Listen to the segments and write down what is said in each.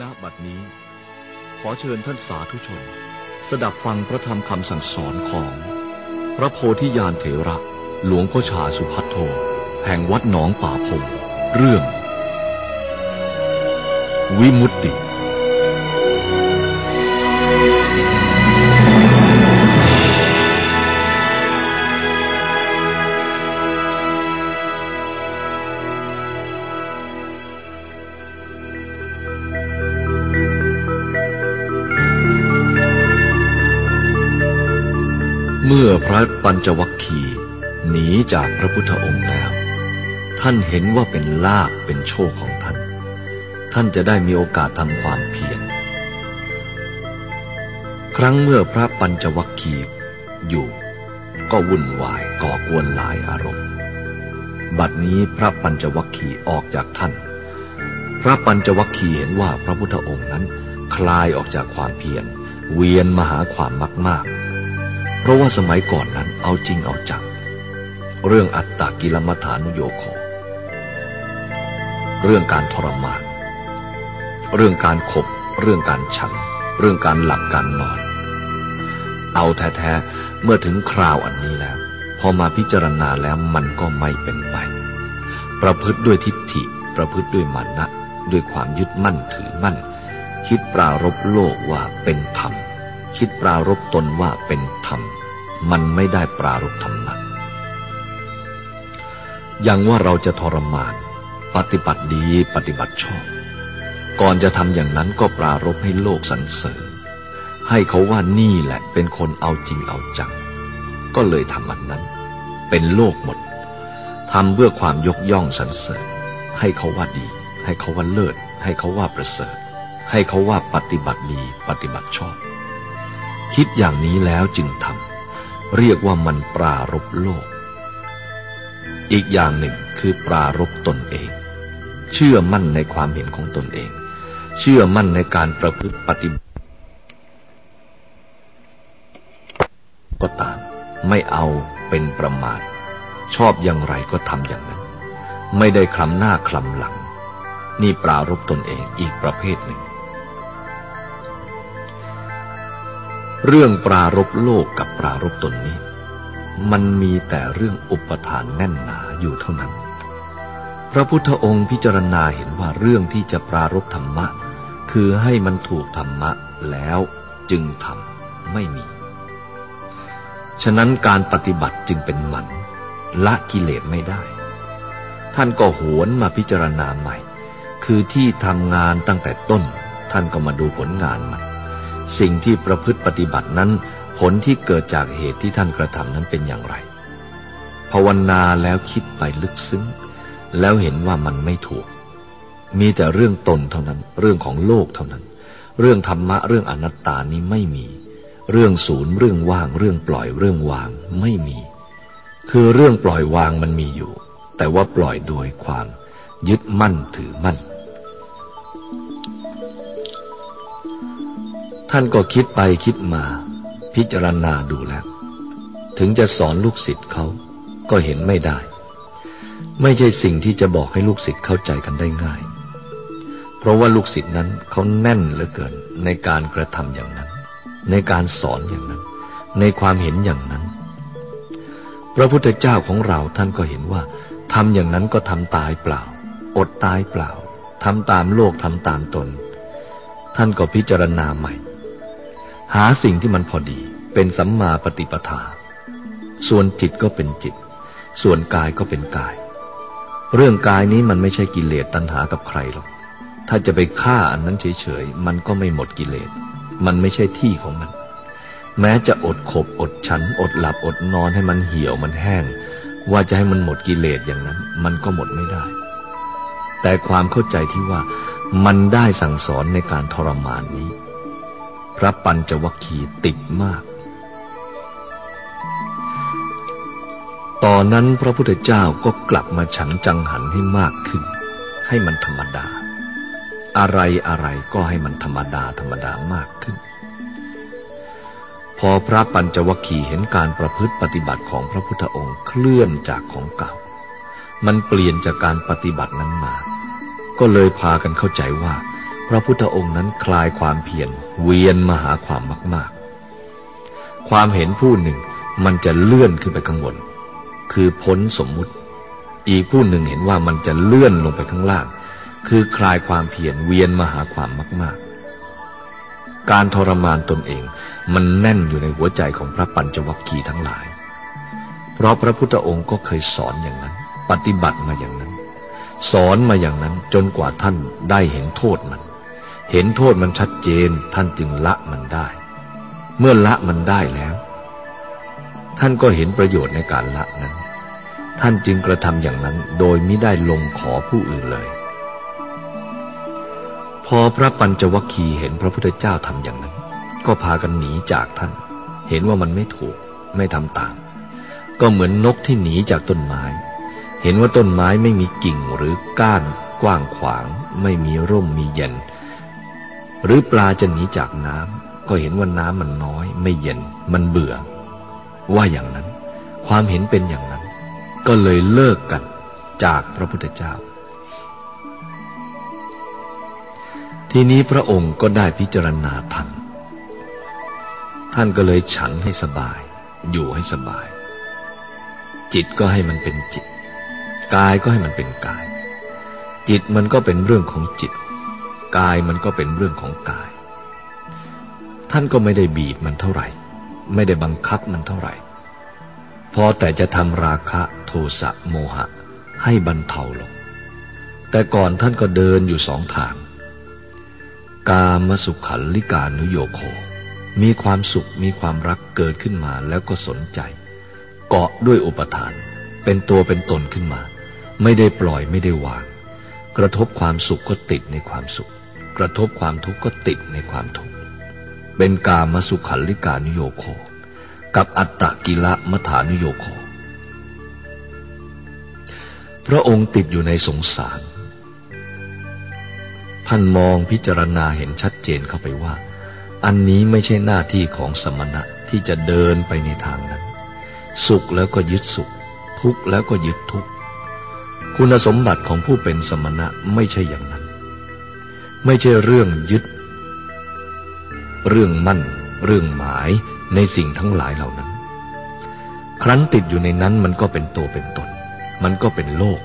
ณบัดนี้ ขอเชิญท่านสาธุชน สดับฟังพระธรรมคำสั่งสอนของ พระโพธิญาณเถระ หลวงพ่อชาสุพัทโท แห่งวัดหนองป่าพง เรื่อง วิมุตติ ปัญจวัคคีย์หนีจากพระพุทธองค์แล้ว ท่านเห็นว่าเป็นลาภเป็นโชคของท่าน ท่านจะได้มีโอกาสทำความเพียรครั้งเมื่อพระปัญจวัคคีย์อยู่ ก็วุ่นวายก่อกวนหลายอารมณ์ บัดนี้พระปัญจวัคคีย์ออกจากท่าน พระปัญจวัคคีย์เห็นว่าพระพุทธองค์นั้น คลายออกจากความเพียรเวียนมาหาความมากๆ เพราะว่าสมัยก่อนนั้นเอาจริงเอาจังเรื่องอัตตกิลมัฐานุโยโคเรื่องการทรมาน เรื่องการขบ เรื่องการฉัน เรื่องการหลับการนอน เอาแท้ๆ เมื่อถึงคราวอันนี้แล้ว พอมาพิจารณาแล้วมันก็ไม่เป็นไป ประพฤติด้วยทิฏฐิ ประพฤติด้วยมันนะ ด้วยความยึดมั่นถือมั่น คิดปรารบโลกว่าเป็นธรรม คิดปรารบตนว่าเป็นธรรม มันไม่ได้ปรารบธรรมะอย่างว่าเราจะทรมาน ปฏิบัติดีปฏิบัติชอบ ก่อนจะทำอย่างนั้นก็ปรารบให้โลกสรรเสริญ ให้เขาว่านี่แหละเป็นคนเอาจริงเอาจัง ก็เลยทำอันนั้น เป็นโลกหมดทำเพื่อความยกย่องสรรเสริญ ให้เขาว่าดี ให้เขาว่าเลิศ ให้เขาว่าประเสริฐ ให้เขาว่าปฏิบัติดีปฏิบัติชอบ คิดอย่างนี้แล้วจึงทำเรียกว่ามันปรารบโลก อีกอย่างหนึ่งคือปรารบตนเอง เชื่อมั่นในความเห็นของตนเอง เชื่อมั่นในการประพฤติปฏิบัติก็ตาม ไม่เอาเป็นประมาทชอบอย่างไรก็ทำอย่างนั้น ไม่ได้คลำหน้าคลำหลัง นี่ปรารบตนเองอีกประเภทหนึ่ง เรื่องปรารบโลกกับปรารบตนนี้ มันมีแต่เรื่องอุปทานแน่นหนาอยู่เท่านั้น พระพุทธองค์พิจารณาเห็นว่าเรื่องที่จะปรารบธรรมะ คือให้มันถูกธรรมะแล้วจึงทำไม่มี ฉะนั้นการปฏิบัติจึงเป็นหมันละกิเลสไม่ได้ ท่านก็หวนมาพิจารณาใหม่ คือที่ทำงานตั้งแต่ต้น ท่านก็มาดูผลงานมัน สิ่งที่ประพฤติปฏิบัตินั้น ผลที่เกิดจากเหตุที่ท่านกระทำนั้นเป็นอย่างไร ภาวนาแล้วคิดไปลึกซึ้ง แล้วเห็นว่ามันไม่ถูก มีแต่เรื่องตนเท่านั้น เรื่องของโลกเท่านั้น เรื่องธรรมะเรื่องอนัตตานี้ไม่มี เรื่องศูนย์เรื่องว่าง เรื่องปล่อยเรื่องวางไม่มี คือเรื่องปล่อยวางมันมีอยู่ แต่ว่าปล่อยโดยความยึดมั่นถือมั่น ท่านก็คิดไปคิดมา พิจารณาดูแล้ว ถึงจะสอนลูกศิษย์เขาก็เห็นไม่ได้ ไม่ใช่สิ่งที่จะบอกให้ลูกศิษย์เข้าใจกันได้ง่าย เพราะว่าลูกศิษย์นั้นเขาแน่นเหลือเกินในการกระทำอย่างนั้น ในการสอนอย่างนั้น ในความเห็นอย่างนั้น พระพุทธเจ้าของเราท่านก็เห็นว่าทำอย่างนั้นก็ทำตายเปล่า อดตายเปล่าทำตามโลกทำตามตน ท่านก็พิจารณาใหม่ หาสิ่งที่มันพอดี เป็นสัมมาปฏิปทา ส่วนจิตก็เป็นจิต ส่วนกายก็เป็นกาย เรื่องกายนี้มันไม่ใช่กิเลสตัณหากับใครหรอก ถ้าจะไปฆ่าอันนั้นเฉยๆ มันก็ไม่หมดกิเลส มันไม่ใช่ที่ของมัน แม้จะอดขบอดฉัน อดหลับอดนอนให้มันเหี่ยวมันแห้ง ว่าจะให้มันหมดกิเลสอย่างนั้น มันก็หมดไม่ได้ แต่ความเข้าใจที่ว่ามันได้สั่งสอนในการทรมานนี้ พระปัญจวัคคีย์ติดมาก ตอนนั้นพระพุทธเจ้าก็กลับมาฉันจังหันให้มากขึ้น ให้มันธรรมดา อะไรอะไรก็ให้มันธรรมดาธรรมดามากขึ้น พอพระปัญจวัคคีย์เห็นการประพฤติปฏิบัติของพระพุทธองค์เคลื่อนจากของเก่า มันเปลี่ยนจากการปฏิบัตินั้นมา ก็เลยพากันเข้าใจว่า พระพุทธองค์นั้นคลายความเพียรเวียนมาหาความมาก ๆ ความเห็นผู้หนึ่งมันจะเลื่อนขึ้นไปข้างบน คือพ้นสมมุติ อีกผู้หนึ่งเห็นว่ามันจะเลื่อนลงไปข้างล่าง คือคลายความเพียรเวียนมาหาความมาก ๆ การทรมานตนเองมันแน่นอยู่ในหัวใจของพระปัญจวัคคีย์ทั้งหลาย เพราะพระพุทธองค์ก็เคยสอนอย่างนั้น ปฏิบัติมาอย่างนั้น สอนมาอย่างนั้นจนกว่าท่านได้เห็นโทษมัน เห็นโทษมันชัดเจนท่านจึงละมันได้ เมื่อละมันได้แล้ว ท่านก็เห็นประโยชน์ในการละนั้น ท่านจึงกระทำอย่างนั้นโดยไม่ได้ลงขอผู้อื่นเลย พอพระปัญจวัคคีย์เห็นพระพุทธเจ้าทำอย่างนั้น ก็พากันหนีจากท่าน เห็นว่ามันไม่ถูกไม่ทำตาม ก็เหมือนนกที่หนีจากต้นไม้ เห็นว่าต้นไม้ไม่มีกิ่งหรือก้านกว้างขวาง ไม่มีร่มมีเย็น หรือปลาจะหนีจากน้ำก็เห็นว่าน้ำมันน้อย ไม่เย็น มันเบื่อ ว่าอย่างนั้น ความเห็นเป็นอย่างนั้น ก็เลยเลิกกันจากพระพุทธเจ้า ทีนี้พระองค์ก็ได้พิจารณาธรรมท่านก็เลยฉันให้สบาย อยู่ให้สบาย จิตก็ให้มันเป็นจิต กายก็ให้มันเป็นกาย จิตมันก็เป็นเรื่องของจิต กายมันก็เป็นเรื่องของกาย ท่านก็ไม่ได้บีบมันเท่าไหร่ ไม่ได้บังคับมันเท่าไหร่พอแต่จะทำราคะโทสะโมหะ ให้บรรเทาลง แต่ก่อนท่านก็เดินอยู่สองทาง กามสุขันลิกานุโยโค มีความสุขมีความรักเกิดขึ้นมาแล้วก็สนใจ เกาะด้วยอุปทาน เป็นตัวเป็นตนขึ้นมา ไม่ได้ปล่อยไม่ได้วาง กระทบความสุขก็ติดในความสุข กระทบความทุกข์ก็ติดในความทุกข์ เป็นกามาสุขันลิกานุโยโค กับอัตตกิละมัฐานุโยโค พระองค์ติดอยู่ในสงสาร ท่านมองพิจารณาเห็นชัดเจนเข้าไปว่า อันนี้ไม่ใช่หน้าที่ของสมณะที่จะเดินไปในทางนั้น สุขแล้วก็ยึดสุข ทุกข์แล้วก็ยึดทุกข์ คุณสมบัติของผู้เป็นสมณะไม่ใช่อย่างนั้น ไม่ใช่เรื่องยึด เรื่องมั่น เรื่องหมายในสิ่งทั้งหลายเหล่านั้น ครั้นติดอยู่ในนั้นมันก็เป็นตัวเป็นตน มันก็เป็นโลก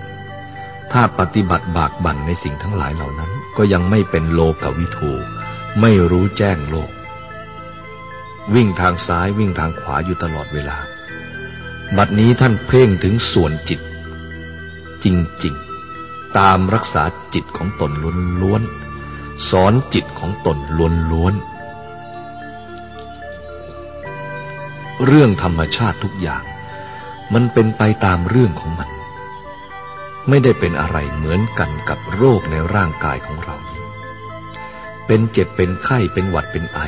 ถ้าปฏิบัติบากบั่นในสิ่งทั้งหลายเหล่านั้น ก็ยังไม่เป็นโลกวิทูไม่รู้แจ้งโลก วิ่งทางซ้ายวิ่งทางขวาอยู่ตลอดเวลา บัดนี้ท่านเพ่งถึงส่วนจิต จริง ๆ ตามรักษาจิตของตนล้วนๆ สอนจิตของตนล้วนๆ เรื่องธรรมชาติทุกอย่าง มันเป็นไปตามเรื่องของมัน ไม่ได้เป็นอะไรเหมือนกันกับโรคในร่างกายของเราเป็นเจ็บเป็นไข้เป็นหวัดเป็นไอ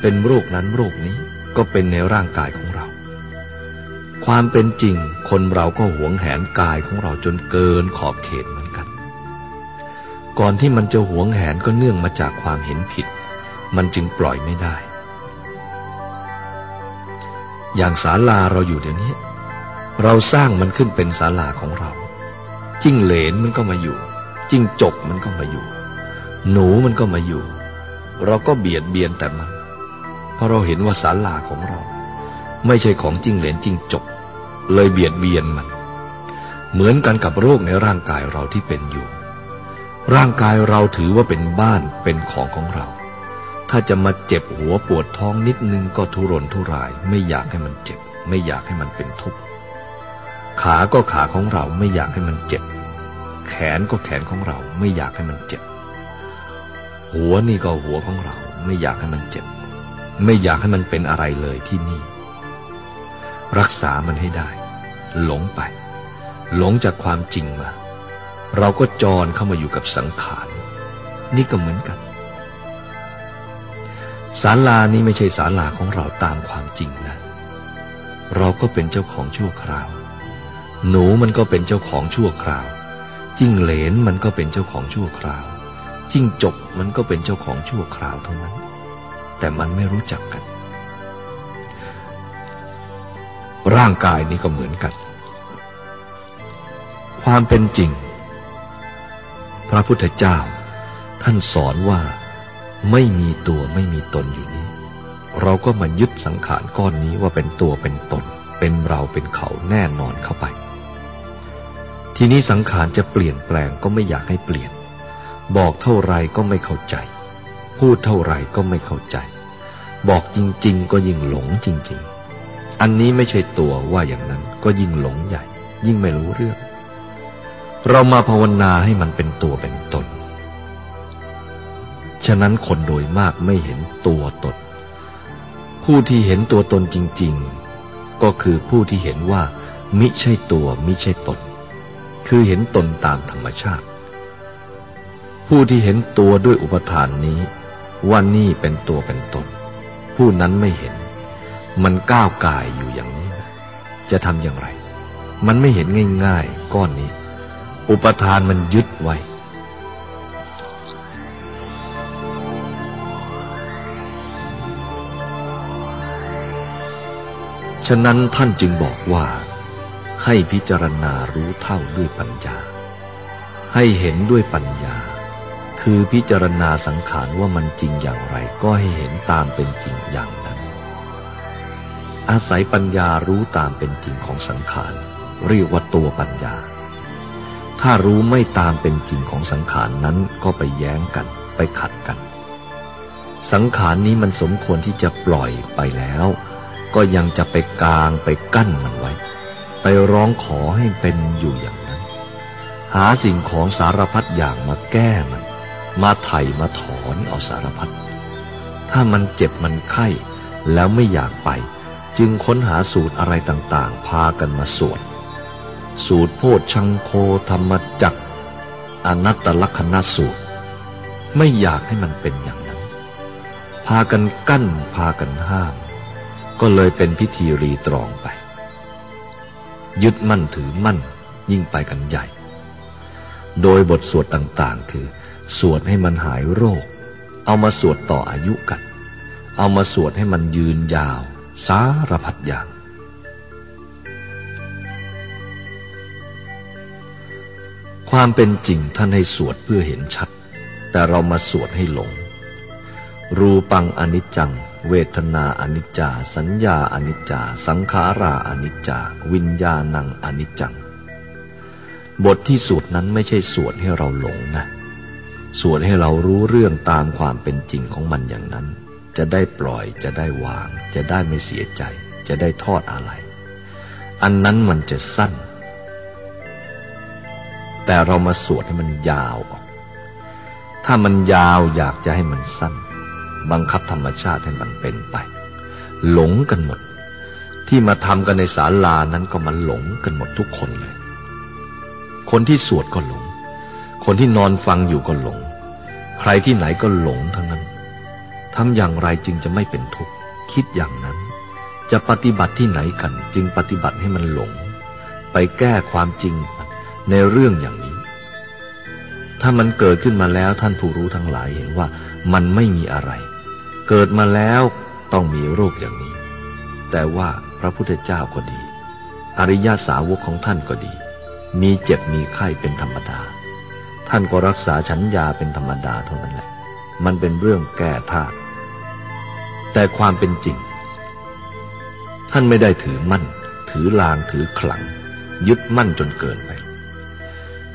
เป็นโรคนั้นโรคนี้ก็เป็นในร่างกายของเรา ความเป็นจริงคนเราก็หวงแหนกายของเราจนเกินขอบเขตมือน ก่อนที่มันจะหวงแหนก็เนื่องมาจากความเห็นผิด มันจึงปล่อยไม่ได้ อย่างศาลาเราอยู่เดี๋ยวนี้ เราสร้างมันขึ้นเป็นศาลาของเรา จิ้งเหลนมันก็มาอยู่ จิ้งจกมันก็มาอยู่ หนูมันก็มาอยู่ เราก็เบียดเบียนแต่มัน เพราะเราเห็นว่าศาลาของเรา ไม่ใช่ของจริงเหลนจริงจบเลยเบียดเบียนมัน เหมือนกันกับโรคในร่างกายเราที่เป็นอยู่ ร่างกายเราถือว่าเป็นบ้านเป็นของของเรา ถ้าจะมาเจ็บหัวปวดท้องนิดนึงก็ทุรนทุราย ไม่อยากให้มันเจ็บ ไม่อยากให้มันเป็นทุกข์ ขาก็ขาของเราไม่อยากให้มันเจ็บ แขนก็แขนของเราไม่อยากให้มันเจ็บ หัวนี่ก็หัวของเรา ไม่อยากให้มันเจ็บ ไม่อยากให้มันเป็นอะไรเลยที่นี่ รักษามันให้ได้ หลงไป หลงจากความจริงมา เราก็จรเข้ามาอยู่กับสังขาร นี่ก็เหมือนกันศาลานี้ไม่ใช่ศาลาของเราตามความจริงนะเราก็เป็นเจ้าของชั่วคราว หนูมันก็เป็นเจ้าของชั่วคราว จิ้งเหลนมันก็เป็นเจ้าของชั่วคราว จิ้งจกมันก็เป็นเจ้าของชั่วคราวเท่านั้น แต่มันไม่รู้จักกัน ร่างกายนี้ก็เหมือนกัน ความเป็นจริง ระพุทธเจ้า ท่านสอนว่าไม่มีตัวไม่มีตนอยู่นี้ เราก็มายึดสังขารก้อนนี้ว่าเป็นตัวเป็นตน เป็นเราเป็นเขาแน่นอนเข้าไป ทีนี้สังขารจะเปลี่ยนแปลงก็ไม่อยากให้เปลี่ยน บอกเท่าไรก็ไม่เข้าใจ พูดเท่าไรก็ไม่เข้าใจ บอกจริง ๆ ก็ยิ่งหลงจริง ๆ อันนี้ไม่ใช่ตัวว่าอย่างนั้นก็ยิ่งหลงใหญ่ ยิ่งไม่รู้เรื่อง เรามาภาวนาให้มันเป็นตัวเป็นตน ฉะนั้นคนโดยมากไม่เห็นตัวตน ผู้ที่เห็นตัวตนจริง ๆ ก็คือผู้ที่เห็นว่า มิใช่ตัวมิใช่ตน คือเห็นตนตามธรรมชาติ ผู้ที่เห็นตัวด้วยอุปทานนี้ ว่านี่เป็นตัวเป็นตน ผู้นั้นไม่เห็น มันก้าวกายอยู่อย่างนี้นะจะทำอย่างไร มันไม่เห็นง่าย ๆ ก้อนนี้ อุปทานมันยึดไว้ ฉะนั้นท่านจึงบอกว่า ให้พิจารณารู้เท่าด้วยปัญญา ให้เห็นด้วยปัญญา คือพิจารณาสังขารว่ามันจริงอย่างไรก็ให้เห็นตามเป็นจริงอย่างนั้น อาศัยปัญญารู้ตามเป็นจริงของสังขาร เรียกว่าตัวปัญญา ถ้ารู้ไม่ตามเป็นจริงของสังขารนั้นก็ไปแย้งกัน ไปขัดกัน สังขารนี้มันสมควรที่จะปล่อยไปแล้ว ก็ยังจะไปกลางไปกั้นมันไว้ ไปร้องขอให้เป็นอยู่อย่างนั้น หาสิ่งของสารพัดอย่างมาแก้มัน มาไถ่มาถอนเอาสารพัดถ้ามันเจ็บมันไข้แล้วไม่อยากไป จึงค้นหาสูตรอะไรต่างๆ พากันมาสวด สูตรโพชังโคธรรมจักอนัตตลักษณสูตร ไม่อยากให้มันเป็นอย่างนั้น พากันกั้นพากันห้าม ก็เลยเป็นพิธีรีตรองไป ยึดมั่นถือมั่นยิ่งไปกันใหญ่ โดยบทสวดต่างๆ คือ สวดให้มันหายโรค เอามาสวดต่ออายุกัน เอามาสวดให้มันยืนยาว สารพัดอย่าง ความเป็นจริงท่านให้สวดเพื่อเห็นชัด แต่เรามาสวดให้หลง รูปังอนิจจัง เวทนาอนิจจา สัญญาอนิจจา สังขาราอนิจจา วิญญาณังอนิจจัง บทที่สวดนั้นไม่ใช่สวดให้เราหลงนะ สวดให้เรารู้เรื่องตามความเป็นจริงของมันอย่างนั้น จะได้ปล่อยจะได้วาง จะได้ไม่เสียใจ จะได้ทอดอะไร อันนั้นมันจะสั้น แต่เรามาสวดให้มันยาวออก ถ้ามันยาวอยากจะให้มันสั้น บังคับธรรมชาติให้มันเป็นไป หลงกันหมด ที่มาทำกันในศาลานั้นก็มันหลงกันหมดทุกคนเลย คนที่สวดก็หลง คนที่นอนฟังอยู่ก็หลง ใครที่ไหนก็หลงทั้งนั้นทำอย่างไรจึงจะไม่เป็นทุกข์คิดอย่างนั้น จะปฏิบัติที่ไหนกัน จึงปฏิบัติให้มันหลง ไปแก้ความจริง ในเรื่องอย่างนี้ ถ้ามันเกิดขึ้นมาแล้วท่านผู้รู้ทั้งหลายเห็นว่ามันไม่มีอะไร เกิดมาแล้วต้องมีโรคอย่างนี้ แต่ว่าพระพุทธเจ้าก็ดี อริยาสาวกของท่านก็ดี มีเจ็บมีไข้เป็นธรรมดา ท่านก็รักษาฉันยาเป็นธรรมดาเท่านั้นแหละ มันเป็นเรื่องแก้ธาตุแต่ความเป็นจริง ท่านไม่ได้ถือมั่น ถือลางถือขลัง ยึดมั่นจนเกินไป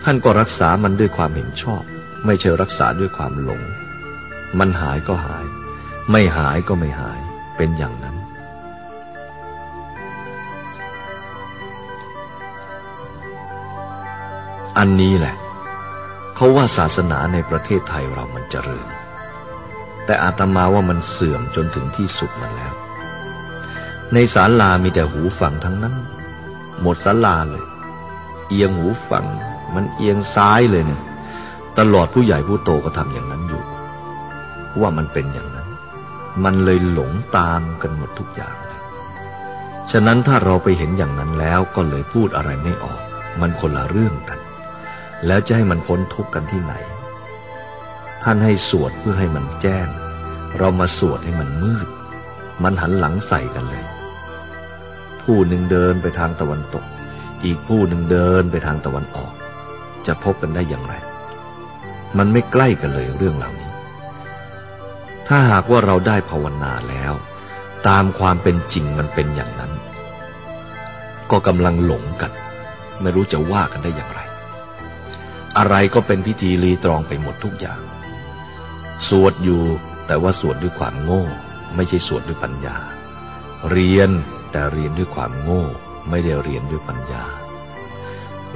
ท่านก็รักษามันด้วยความเห็นชอบ ไม่ใช่รักษาด้วยความหลง มันหายก็หาย ไม่หายก็ไม่หาย เป็นอย่างนั้น อันนี้แหละ เขาว่าศาสนาในประเทศไทยเรามันเจริญ แต่อาตมาว่ามันเสื่อมจนถึงที่สุดมันแล้ว ในศาลามีแต่หูฟังทั้งนั้น หมดศาลาเลย เอียงหูฟัง มันเอียงซ้ายเลยเนี่ย ตลอดผู้ใหญ่ผู้โตก็ทำอย่างนั้นอยู่ ว่ามันเป็นอย่างนั้น มันเลยหลงตามกันหมดทุกอย่างเลยฉะนั้นถ้าเราไปเห็นอย่างนั้นแล้วก็เลยพูดอะไรไม่ออก มันคนละเรื่องกัน แล้วจะให้มันพ้นทุกข์กันที่ไหน ท่านให้สวดเพื่อให้มันแจ้ง เรามาสวดให้มันมืด มันหันหลังใส่กันเลย ผู้หนึ่งเดินไปทางตะวันตกอีกผู้หนึ่งเดินไปทางตะวันออก จะพบกันได้อย่างไร มันไม่ใกล้กันเลยเรื่องเหล่านี้ ถ้าหากว่าเราได้ภาวนาแล้ว ตามความเป็นจริงมันเป็นอย่างนั้น ก็กำลังหลงกัน ไม่รู้จะว่ากันได้อย่างไร อะไรก็เป็นพิธีรีตรองไปหมดทุกอย่าง สวดอยู่แต่ว่าสวดด้วยความโง่ ไม่ใช่สวดด้วยปัญญา เรียนแต่เรียนด้วยความโง่ ไม่ได้เรียนด้วยปัญญา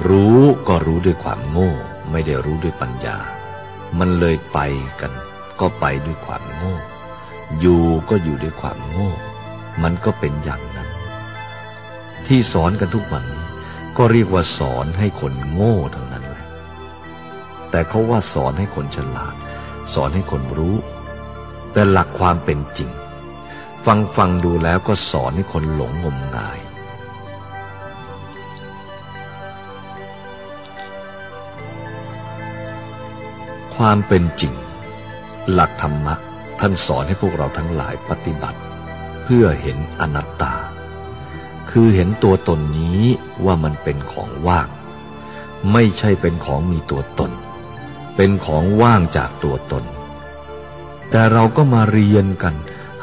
รู้ก็รู้ด้วยความโง่ ไม่ได้รู้ด้วยปัญญา มันเลยไปกัน ก็ไปด้วยความโง่ อยู่ก็อยู่ด้วยความโง่ มันก็เป็นอย่างนั้น ที่สอนกันทุกวันนี้ก็เรียกว่าสอนให้คนโง่ทั้งนั้นแหละ แต่เขาว่าสอนให้คนฉลาด สอนให้คนรู้ แต่หลักความเป็นจริง ฟังฟังดูแล้วก็สอนให้คนหลงงมงาย ความเป็นจริง หลักธรรมะท่านสอนให้พวกเราทั้งหลายปฏิบัติ เพื่อเห็นอนัตตา คือเห็นตัวตนนี้ว่ามันเป็นของว่าง ไม่ใช่เป็นของมีตัวตน เป็นของว่างจากตัวตน แต่เราก็มาเรียนกัน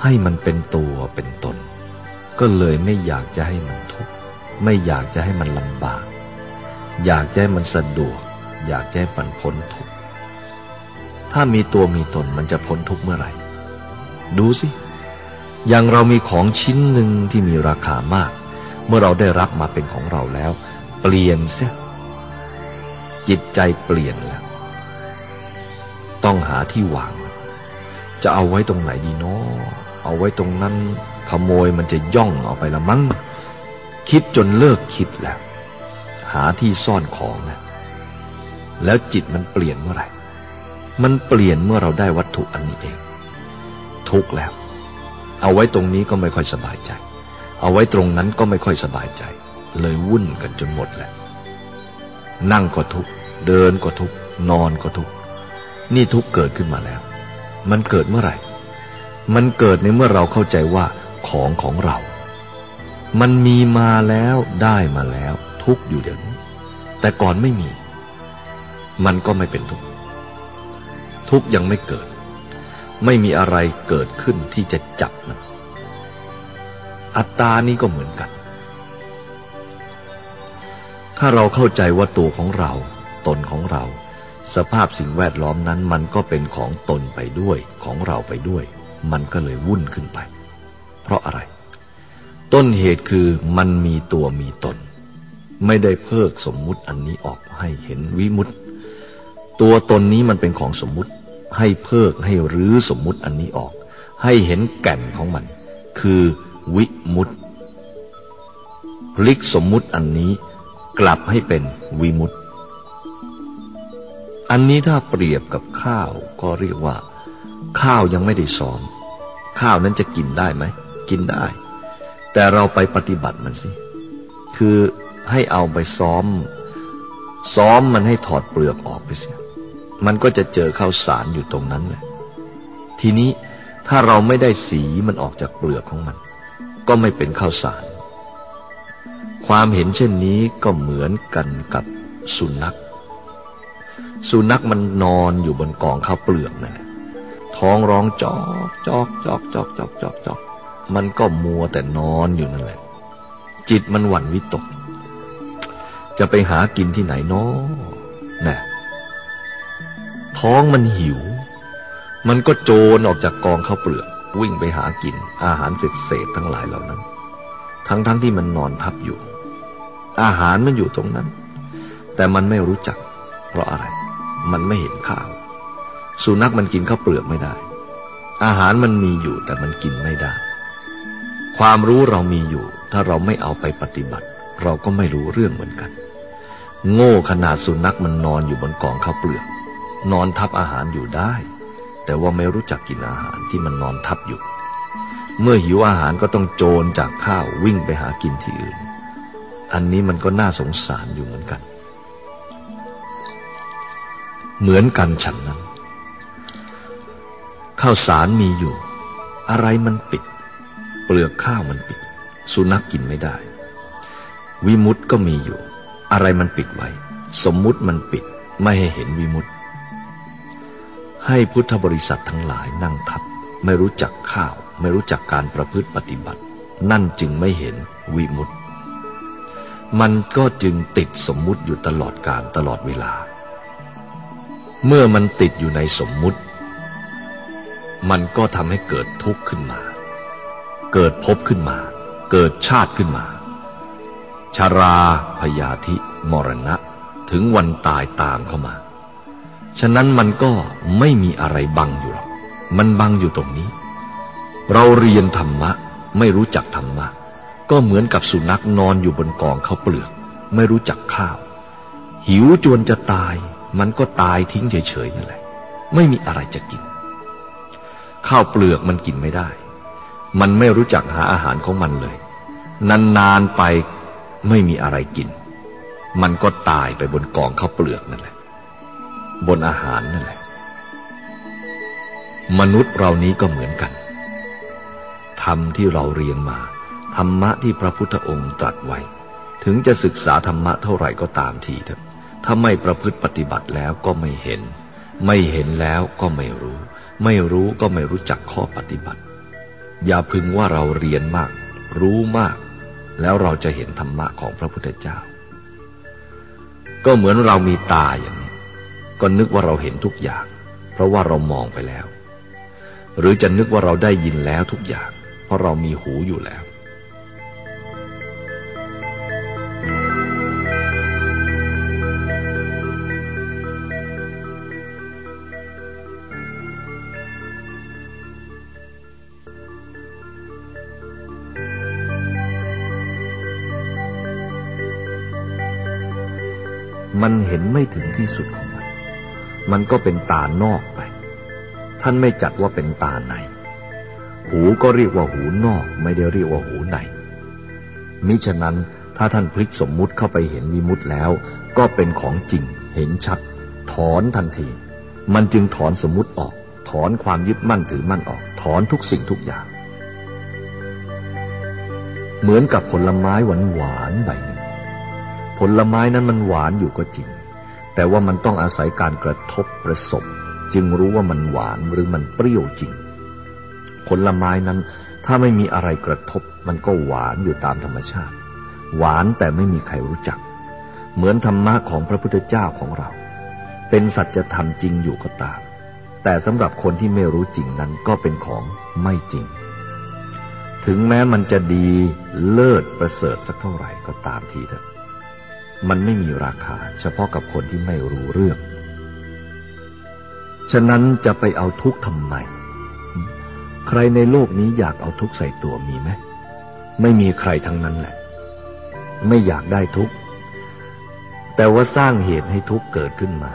ให้มันเป็นตัวเป็นตน ก็เลยไม่อยากจะให้มันทุกข์ไม่อยากจะให้มันลำบาก อยากจะให้มันสะดวก อยากจะให้มันพ้นทุกข์ ถ้ามีตัวมีตนมันจะพ้นทุกข์เมื่อไหร่ ดูสิ อย่างเรามีของชิ้นหนึ่งที่มีราคามาก เมื่อเราได้รับมาเป็นของเราแล้ว เปลี่ยนเสียจิตใจเปลี่ยนแล้ว ต้องหาที่วาง จะเอาไว้ตรงไหนดีเนาะเอาไว้ตรงนั้นขโมยมันจะย่องเอาไปละมั้งคิดจนเลิกคิดแล้ว หาที่ซ่อนของนะแล้วจิตมันเปลี่ยนเมื่อไหร่ มันเปลี่ยนเมื่อเราได้วัตถุอันนี้เอง ทุกแล้ว เอาไว้ตรงนี้ก็ไม่ค่อยสบายใจ เอาไว้ตรงนั้นก็ไม่ค่อยสบายใจ เลยวุ่นกันจนหมดแหละ นั่งก็ทุกเดินก็ทุกนอนก็ทุกนี่ทุกเกิดขึ้นมาแล้ว มันเกิดเมื่อไหร่ มันเกิดในเมื่อเราเข้าใจว่าของของเรา มันมีมาแล้วได้มาแล้ว ทุกอยู่เดี๋ยวนี้แต่ก่อนไม่มี มันก็ไม่เป็นทุก ทุกยังไม่เกิด ไม่มีอะไรเกิดขึ้นที่จะจับมัน อัตตานี้ก็เหมือนกัน ถ้าเราเข้าใจว่าตัวของเรา ตนของเรา สภาพสิ่งแวดล้อมนั้นมันก็เป็นของตนไปด้วย ของเราไปด้วย มันก็เลยวุ่นขึ้นไป เพราะอะไร ต้นเหตุคือมันมีตัวมีตน ไม่ได้เพิกสมมุติอันนี้ออกให้เห็นวิมุตตตัวตนนี้มันเป็นของสมมุติ ให้เพิกให้รื้อสมมุติอันนี้ออก ให้เห็นแก่นของมัน คือวิมุตตพลิกสมมุติอันนี้กลับให้เป็นวิมุตตอันนี้ถ้าเปรียบกับข้าวก็เรียกว่า ข้าวยังไม่ได้ซ้อมข้าวนั้นจะกินได้ไหม กินได้ แต่เราไปปฏิบัติมันสิ คือให้เอาไปซ้อม ซ้อมมันให้ถอดเปลือกออกไปเสีย มันก็จะเจอข้าวสารอยู่ตรงนั้นแหละ ทีนี้ถ้าเราไม่ได้สีมันออกจากเปลือกของมัน ก็ไม่เป็นข้าวสาร ความเห็นเช่นนี้ก็เหมือนกันกับสุนัข สุนัขมันนอนอยู่บนกองข้าวเปลือกนั่นแหละท้องร้องจอกจอกจอกจอกจอกจอกจอกมันก็มัวแต่นอนอยู่นั่นแหละ จิตมันหวั่นวิตก จะไปหากินที่ไหนนาะนะ ท้องมันหิว มันก็โจรออกจากกองข้าวเปลือก วิ่งไปหากิน อาหารเศษเศษทั้งหลายเหล่านั้น ทั้งทั้งที่มันนอนทับอยู่ อาหารมันอยู่ตรงนั้น แต่มันไม่รู้จัก เพราะอะไร มันไม่เห็นข้าว สุนัขมันกินข้าวเปลือกไม่ได้ อาหารมันมีอยู่แต่มันกินไม่ได้ ความรู้เรามีอยู่ ถ้าเราไม่เอาไปปฏิบัติ เราก็ไม่รู้เรื่องเหมือนกัน โง่ขนาดสุนัขมันนอนอยู่บนกองข้าวเปลือก นอนทับอาหารอยู่ได้ แต่ว่าไม่รู้จักกินอาหารที่มันนอนทับอยู่ เมื่อหิวอาหารก็ต้องโจรจากข้าววิ่งไปหากินที่อื่น อันนี้มันก็น่าสงสารอยู่เหมือนกัน เหมือนกันฉันนั้นข้าวสารมีอยู่ อะไรมันปิด เปลือกข้าวมันปิด สุนัขกกินไม่ได้ วิมุตต์ก็มีอยู่ อะไรมันปิดไว้ สมมุติมันปิด ไม่ให้เห็นวิมุต ให้พุทธบริษัททั้งหลายนั่งทับ ไม่รู้จักข้าว ไม่รู้จักการประพฤติปฏิบัติ นั่นจึงไม่เห็นวิมุตติ มันก็จึงติดสมมุติอยู่ตลอดการตลอดเวลา เมื่อมันติดอยู่ในสมมุติ มันก็ทำให้เกิดทุกข์ขึ้นมา เกิดภพขึ้นมา เกิดชาติขึ้นมาชาราพยาธิ มรณะ ถึงวันตายตามเข้ามา ฉะนั้นมันก็ไม่มีอะไรบังอยู่หรอก มันบังอยู่ตรงนี้ เราเรียนธรรมะ ไม่รู้จักธรรมะ ก็เหมือนกับสุนัขนอนอยู่บนกองข้าวเปลือก ไม่รู้จักข้าว หิวจวนจะตาย มันก็ตายทิ้งเฉยๆนั่นแหละ ไม่มีอะไรจะกิน ข้าวเปลือกมันกินไม่ได้ มันไม่รู้จักหาอาหารของมันเลย นานๆไปไม่มีอะไรกิน มันก็ตายไปบนกองข้าวเปลือกนั่นแหละ บนอาหารนั่นแหละ มนุษย์เรานี้ก็เหมือนกันธรรมที่เราเรียนมา ธรรมะที่พระพุทธองค์ตรัสไว้ ถึงจะศึกษาธรรมะเท่าไหร่ก็ตามทีเถอะถ้าไม่ประพฤติปฏิบัติแล้วก็ไม่เห็น ไม่เห็นแล้วก็ไม่รู้ ไม่รู้ก็ไม่รู้จักข้อปฏิบัติ อย่าพึงว่าเราเรียนมาก รู้มาก แล้วเราจะเห็นธรรมะของพระพุทธเจ้า ก็เหมือนเรามีตาอย่าง ก็นึกว่าเราเห็นทุกอย่าง เพราะว่าเรามองไปแล้ว หรือจะนึกว่าเราได้ยินแล้วทุกอย่าง เพราะเรามีหูอยู่แล้ว มันเห็นไม่ถึงที่สุดของ มันก็เป็นตานอกไป ท่านไม่จัดว่าเป็นตาใน หูก็เรียกว่าหูนอก ไม่ได้เรียกว่าหูใน มิฉะนั้นถ้าท่านพลิกสมมุติเข้าไปเห็นวิมุติแล้ว ก็เป็นของจริง เห็นชัด ถอนทันที มันจึงถอนสมมุติออก ถอนความยึดมั่นถือมั่นออก ถอนทุกสิ่งทุกอย่าง เหมือนกับผลไม้หวานหวานใบหนึ่งผลไม้นั้นมันหวานอยู่ก็จริง แต่ว่ามันต้องอาศัยการกระทบประสบ จึงรู้ว่ามันหวานหรือมันเปรี้ยวจริง ผลไม้นั้น ถ้าไม่มีอะไรกระทบ มันก็หวานอยู่ตามธรรมชาติ หวานแต่ไม่มีใครรู้จัก เหมือนธรรมะของพระพุทธเจ้าของเรา เป็นสัจธรรมจริงอยู่ก็ตาม แต่สำหรับคนที่ไม่รู้จริงนั้นก็เป็นของไม่จริง ถึงแม้มันจะดีเลิศประเสริฐสักเท่าไหร่ก็ตามทีเถอะ มันไม่มีราคาเฉพาะกับคนที่ไม่รู้เรื่อง ฉะนั้นจะไปเอาทุกข์ทำไม ใครในโลกนี้อยากเอาทุกข์ใส่ตัวมีไหม ไม่มีใครทั้งนั้นแหละ ไม่อยากได้ทุกข์ แต่ว่าสร้างเหตุให้ทุกข์เกิดขึ้นมา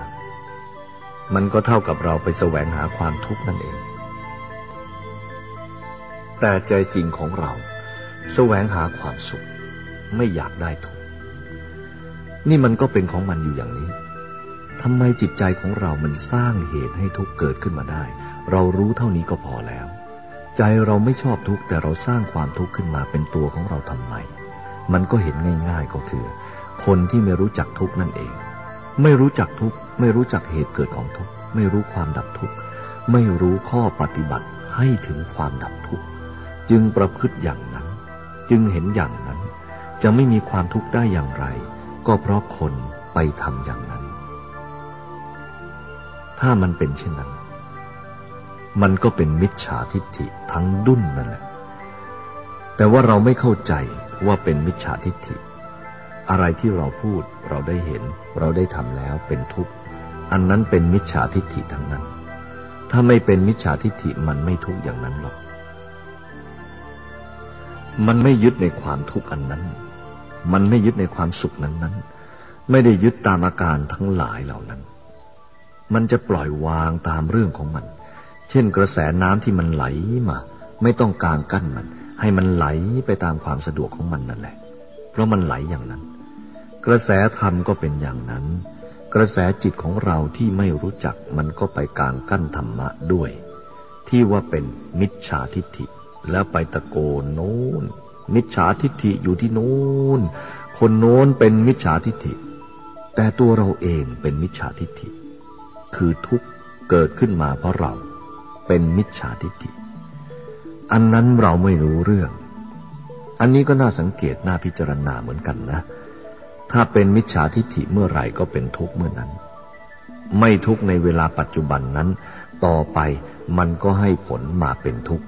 มันก็เท่ากับเราไปแสวงหาความทุกข์นั่นเอง แต่ใจจริงของเรา แสวงหาความสุข ไม่อยากได้ทุก นี่มันก็เป็นของมันอยู่อย่างนี้ทำไมจิตใจของเรามันสร้างเหตุให้ทุกข์เกิดขึ้นมาได้ เรารู้เท่านี้ก็พอแล้ว ใจเราไม่ชอบทุกข์แต่เราสร้างความทุกข์ขึ้นมาเป็นตัวของเราทำไม มันก็เห็นง่าย ๆก็คือ คนที่ไม่รู้จักทุกข์นั่นเอง ไม่รู้จักทุกข์ไม่รู้จักเหตุเกิดของทุกข์ไม่รู้ความดับทุกข์ไม่รู้ข้อปฏิบัติให้ถึงความดับทุกข์จึงประพฤติอย่างนั้น จึงเห็นอย่างนั้น จะไม่มีความทุกข์ได้อย่างไร ก็เพราะคนไปทำอย่างนั้น ถ้ามันเป็นเช่นนั้น มันก็เป็นมิจฉาทิฏฐิทั้งดุ้นนั่นแหละ แต่ว่าเราไม่เข้าใจว่าเป็นมิจฉาทิฏฐิ อะไรที่เราพูดเราได้เห็น เราได้ทำแล้วเป็นทุกข์ อันนั้นเป็นมิจฉาทิฏฐิทั้งนั้น ถ้าไม่เป็นมิจฉาทิฏฐิมันไม่ทุกข์อย่างนั้นหรอก มันไม่ยึดในความทุกข์อันนั้น มันไม่ยึดในความสุขนั้นๆ ไม่ได้ยึดตามอาการทั้งหลายเหล่านั้น มันจะปล่อยวางตามเรื่องของมัน เช่นกระแสน้ำที่มันไหลมา ไม่ต้องการกั้นมัน ให้มันไหลไปตามความสะดวกของมันนั่นแหละ เพราะมันไหลอย่างนั้น กระแสธรรมก็เป็นอย่างนั้น กระแสจิตของเราที่ไม่รู้จักมันก็ไปกางกั้นธรรมะด้วย ที่ว่าเป็นมิจฉาทิฏฐิแล้วไปตะโกนโน้น มิจฉาทิฏฐิอยู่ที่โน้นคนโน้นเป็นมิจฉาทิฏฐิ แต่ตัวเราเองเป็นมิจฉาทิฏฐิ คือทุกข์เกิดขึ้นมาเพราะเราเป็นมิจฉาทิฏฐิ อันนั้นเราไม่รู้เรื่อง อันนี้ก็น่าสังเกตน่าพิจารณาเหมือนกันนะ ถ้าเป็นมิจฉาทิฏฐิเมื่อไหร่ก็เป็นทุกข์เมื่อนั้น ไม่ทุกข์ในเวลาปัจจุบันนั้น ต่อไปมันก็ให้ผลมาเป็นทุกข์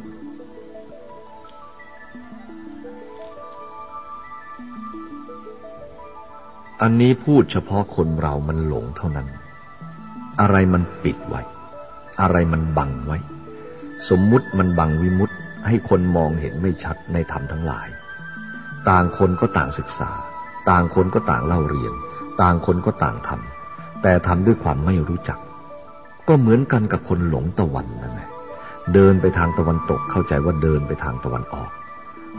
อันนี้พูดเฉพาะคนเรามันหลงเท่านั้น อะไรมันปิดไว้ อะไรมันบังไว้ สมมุติมันบังวิมุตให้คนมองเห็นไม่ชัดในธรรมทั้งหลาย ต่างคนก็ต่างศึกษา ต่างคนก็ต่างเล่าเรียน ต่างคนก็ต่างทำแต่ทำด้วยความไม่รู้จัก ก็เหมือนกันกับคนหลงตะวันนั่นแหละเดินไปทางตะวันตกเข้าใจว่าเดินไปทางตะวันออก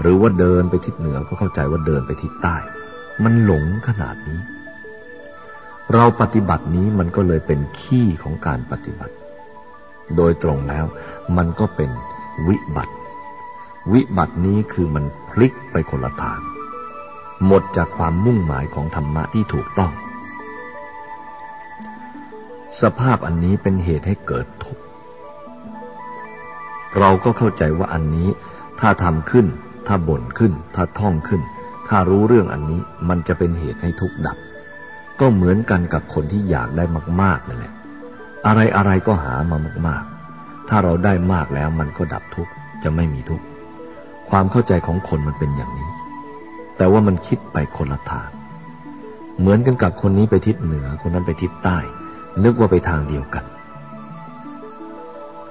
หรือว่าเดินไปทิศเหนือก็เข้าใจว่าเดินไปทิศใต้ มันหลงขนาดนี้ เราปฏิบัตินี้มันก็เลยเป็นขี้ของการปฏิบัติ โดยตรงแล้วมันก็เป็นวิบัติ วิบัตินี้คือมันพลิกไปคนละทาง หมดจากความมุ่งหมายของธรรมะที่ถูกต้อง สภาพอันนี้เป็นเหตุให้เกิดทุกข์ เราก็เข้าใจว่าอันนี้ถ้าทำขึ้น ถ้าบ่นขึ้น ถ้าท่องขึ้น ถ้ารู้เรื่องอันนี้มันจะเป็นเหตุให้ทุกข์ดับ ก็เหมือนกันกับคนที่อยากได้มากๆนั่นแหละ อะไรอะไรก็หามามากๆ ถ้าเราได้มากแล้วมันก็ดับทุกข์จะไม่มีทุกข์ ความเข้าใจของคนมันเป็นอย่างนี้ แต่ว่ามันคิดไปคนละทาง เหมือนกันกับคนนี้ไปทิศเหนือ คนนั้นไปทิศใต้ นึกว่าไปทางเดียวกัน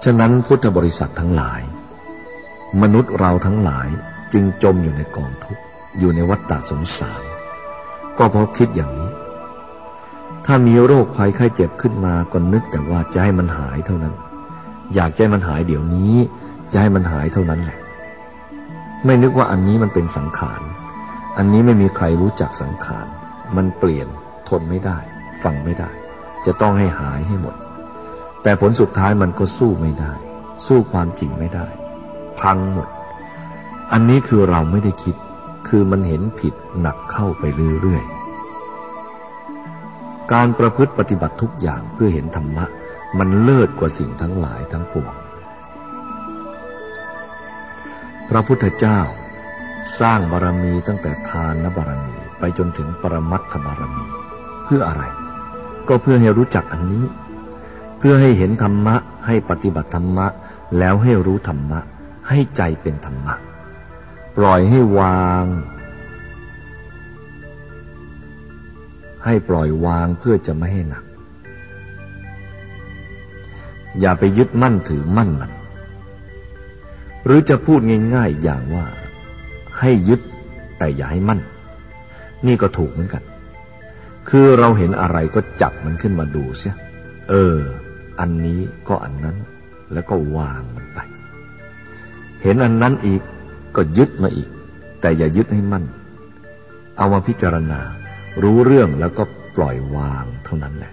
ฉะนั้นพุทธบริษัททั้งหลาย มนุษย์เราทั้งหลายจึงจมอยู่ในกองทุกข์ อยู่ในวัฏฏะสงสาร ก็เพราะคิดอย่างนี้ ถ้ามีโรคภัยไข้เจ็บขึ้นมาก็นึกแต่ว่าจะให้มันหายเท่านั้น อยากให้มันหายเดี๋ยวนี้ จะให้มันหายเท่านั้นแหละ ไม่นึกว่าอันนี้มันเป็นสังขาร อันนี้ไม่มีใครรู้จักสังขาร มันเปลี่ยนทนไม่ได้ ฟังไม่ได้ จะต้องให้หายให้หมด แต่ผลสุดท้ายมันก็สู้ไม่ได้ สู้ความจริงไม่ได้ พังหมด อันนี้คือเราไม่ได้คิด คือมันเห็นผิดหนักเข้าไปเรื่อยๆ การประพฤติปฏิบัติทุกอย่างเพื่อเห็นธรรมะ มันเลิศกว่าสิ่งทั้งหลายทั้งปวง พระพุทธเจ้าสร้างบารมีตั้งแต่ทานบารมีไปจนถึงปรมัตถบารมี เพื่ออะไร ก็เพื่อให้รู้จักอันนี้ เพื่อให้เห็นธรรมะ ให้ปฏิบัติธรรมะ แล้วให้รู้ธรรมะ ให้ใจเป็นธรรมะ ปล่อยให้วาง ให้ปล่อยวางเพื่อจะไม่ให้หนัก อย่าไปยึดมั่นถือมั่นมัน หรือจะพูดง่ายๆอย่างว่า ให้ยึดแต่อย่าให้มั่น นี่ก็ถูกเหมือนกัน คือเราเห็นอะไรก็จับมันขึ้นมาดูเสีย เออ อันนี้ก็อันนั้น แล้วก็วางมันไป เห็นอันนั้นอีก ก็ยึดมาอีก แต่อย่ายึดให้มั่น เอามาพิจารณา รู้เรื่องแล้วก็ปล่อยวางเท่านั้นแหละ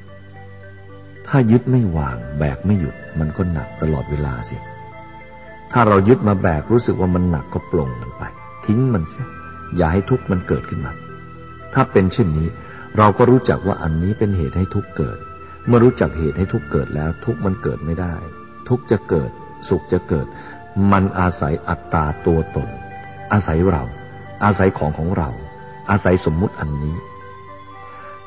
ถ้ายึดไม่วางแบกไม่หยุด มันก็หนักตลอดเวลาสิ ถ้าเรายึดมาแบกรู้สึกว่ามันหนักก็ปลงมันไป ทิ้งมันเสียอย่าให้ทุกข์มันเกิดขึ้นมา ถ้าเป็นเช่นนี้ เราก็รู้จักว่าอันนี้เป็นเหตุให้ทุกข์เกิด เมื่อรู้จักเหตุให้ทุกข์เกิดแล้ว ทุกข์มันเกิดไม่ได้ ทุกข์จะเกิด สุขจะเกิด มันอาศัยอัตตาตัวตน อาศัยเรา อาศัยของของเรา อาศัยสมมุติอันนี้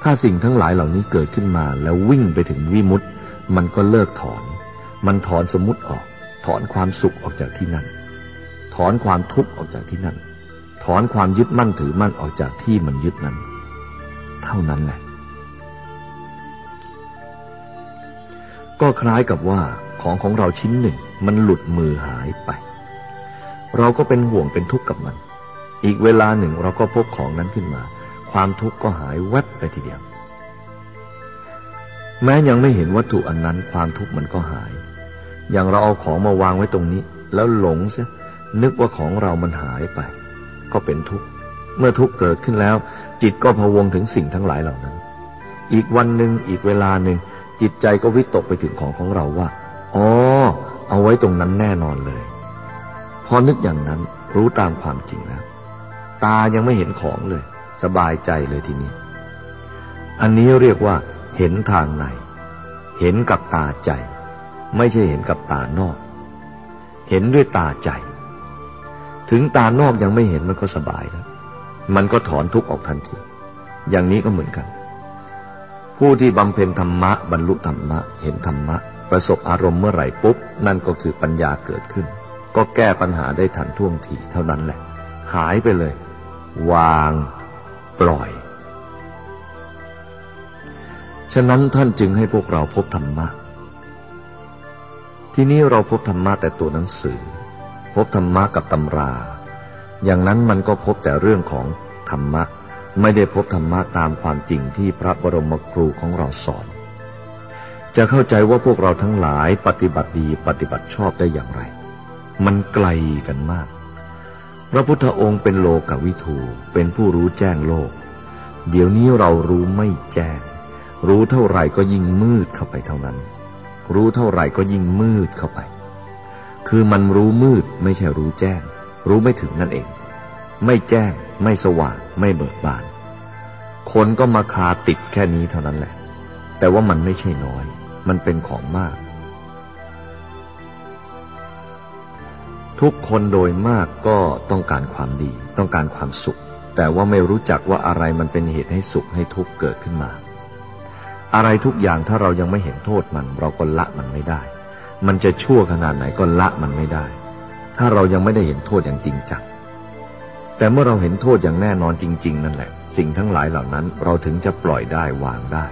ถ้าสิ่งทั้งหลายเหล่านี้เกิดขึ้นมาแล้ววิ่งไปถึงวิมุตต์มันก็เลิกถอน มันถอนสมมุติออก ถอนความสุขออกจากที่นั่น ถอนความทุกข์ออกจากที่นั่น ถอนความยึดมั่นถือมั่นออกจากที่มันยึดนั้น เท่านั้นแหละ ก็คล้ายกับว่า ของของเราชิ้นหนึ่ง มันหลุดมือหายไป เราก็เป็นห่วงเป็นทุกข์กับมัน อีกเวลาหนึ่งเราก็พบของนั้นขึ้นมา ความทุกข์ก็หายแวบไปทีเดียว แม้ยังไม่เห็นวัตถุอันนั้น ความทุกข์มันก็หาย อย่างเราเอาของมาวางไว้ตรงนี้ แล้วหลงเสียนึกว่าของเรามันหายไป ก็เป็นทุกข์ เมื่อทุกข์เกิดขึ้นแล้ว จิตก็พะวงถึงสิ่งทั้งหลายเหล่านั้น อีกวันหนึ่งอีกเวลาหนึ่งจิตใจก็วิตกไปถึงของของเราว่า อ๋อ เอาไว้ตรงนั้นแน่นอนเลย พอนึกอย่างนั้นรู้ตามความจริงแล้ว ตายังไม่เห็นของเลย สบายใจเลยทีนี้ อันนี้เรียกว่า เห็นทางใน เห็นกับตาใจ ไม่ใช่เห็นกับตานอก เห็นด้วยตาใจ ถึงตานอกยังไม่เห็นมันก็สบายแล้ว มันก็ถอนทุกข์ออกทันที อย่างนี้ก็เหมือนกัน ผู้ที่บำเพ็ญธรรมะ บรรลุธรรมะ เห็นธรรมะ ประสบอารมณ์เมื่อไหร่ปุ๊บ นั่นก็คือปัญญาเกิดขึ้น ก็แก้ปัญหาได้ทันท่วงทีเท่านั้นแหละ หายไปเลย วาง ปล่อย ฉะนั้นท่านจึงให้พวกเราพบธรรมะ ที่นี้เราพบธรรมะแต่ตัวหนังสือ พบธรรมะกับตำรา อย่างนั้นมันก็พบแต่เรื่องของธรรมะ ไม่ได้พบธรรมะตามความจริงที่พระบรมครูของเราสอน จะเข้าใจว่าพวกเราทั้งหลายปฏิบัติดีปฏิบัติชอบได้อย่างไร มันไกลกันมาก พระพุทธองค์เป็นโลกวิทูเป็นผู้รู้แจ้งโลก เดี๋ยวนี้เรารู้ไม่แจ้ง รู้เท่าไหร่ก็ยิ่งมืดเข้าไปเท่านั้น รู้เท่าไหร่ก็ยิ่งมืดเข้าไป คือมันรู้มืดไม่ใช่รู้แจ้ง รู้ไม่ถึงนั่นเอง ไม่แจ้ง ไม่สว่าง ไม่เบิกบาน คนก็มาคาติดแค่นี้เท่านั้นแหละ แต่ว่ามันไม่ใช่น้อย มันเป็นของมาก ทุกคนโดยมากก็ต้องการความดี ต้องการความสุข แต่ว่าไม่รู้จักว่าอะไรมันเป็นเหตุให้สุขให้ทุกข์เกิดขึ้นมา อะไรทุกอย่างถ้าเรายังไม่เห็นโทษมัน เราก็ละมันไม่ได้ มันจะชั่วขนาดไหนก็ละมันไม่ได้ ถ้าเรายังไม่ได้เห็นโทษอย่างจริงจังแต่เมื่อเราเห็นโทษอย่างแน่นอนจริง ๆ นั่นแหละ สิ่งทั้งหลายเหล่านั้นเราถึงจะปล่อยได้วางได้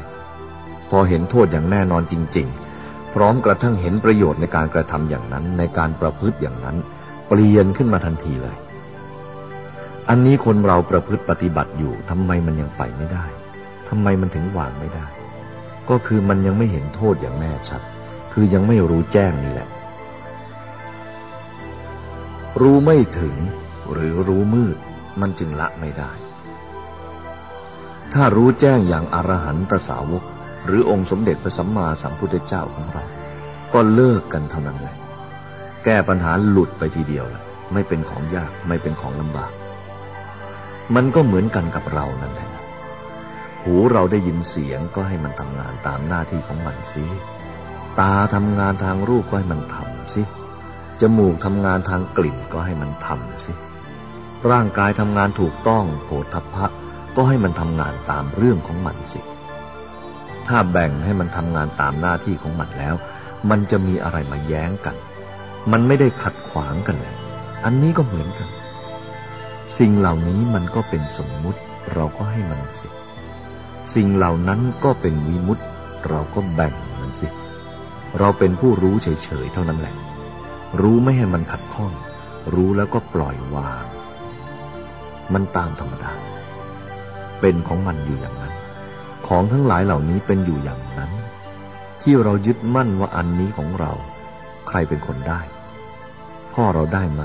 พอเห็นโทษอย่างแน่นอนจริง ๆ พร้อมกระทั่งเห็นประโยชน์ในการกระทำอย่างนั้น ในการประพฤติอย่างนั้น เปลี่ยนขึ้นมาทันทีเลย อันนี้คนเราประพฤติปฏิบัติอยู่ทำไมมันยังไปไม่ได้ทำไมมันถึงวางไม่ได้ ก็คือมันยังไม่เห็นโทษอย่างแน่ชัด คือยังไม่รู้แจ้งนี่แหละ รู้ไม่ถึงหรือรู้มืด มันจึงละไม่ได้ ถ้ารู้แจ้งอย่างอรหันตสาวก หรือองค์สมเด็จพระสัมมาสัมพุทธเจ้าของเรา ก็เลิกกันเท่านั้นแหละแก้ปัญหาหลุดไปทีเดียวแหละไม่เป็นของยากไม่เป็นของลำบาก มันก็เหมือนกันกับเรานั่นแหละหูเราได้ยินเสียงก็ให้มันทำงานตามหน้าที่ของมันสิตาทำงานทางรูปก็ให้มันทำสิจมูกทำงานทางกลิ่นก็ให้มันทำสิ ร่างกายทำงานถูกต้องโผฏฐะก็ให้มันทำงานตามเรื่องของมันสิ ถ้าแบ่งให้มันทำงานตามหน้าที่ของมันแล้ว มันจะมีอะไรมาแย้งกัน มันไม่ได้ขัดขวางกันเลยอันนี้ก็เหมือนกัน สิ่งเหล่านี้มันก็เป็นสมมุติ เราก็ให้มันสิสิ่งเหล่านั้นก็เป็นวิมุตต์เราก็แบ่งมันสิ เราเป็นผู้รู้เฉยๆเท่านั้นแหละ รู้ไม่ให้มันขัดข้อง รู้แล้วก็ปล่อยวาง มันตามธรรมดา เป็นของมันอยู่อย่างนั้น ของทั้งหลายเหล่านี้เป็นอยู่อย่างนั้น ที่เรายึดมั่นว่าอันนี้ของเรา ใครเป็นคนได้ พ่อเราได้ไหม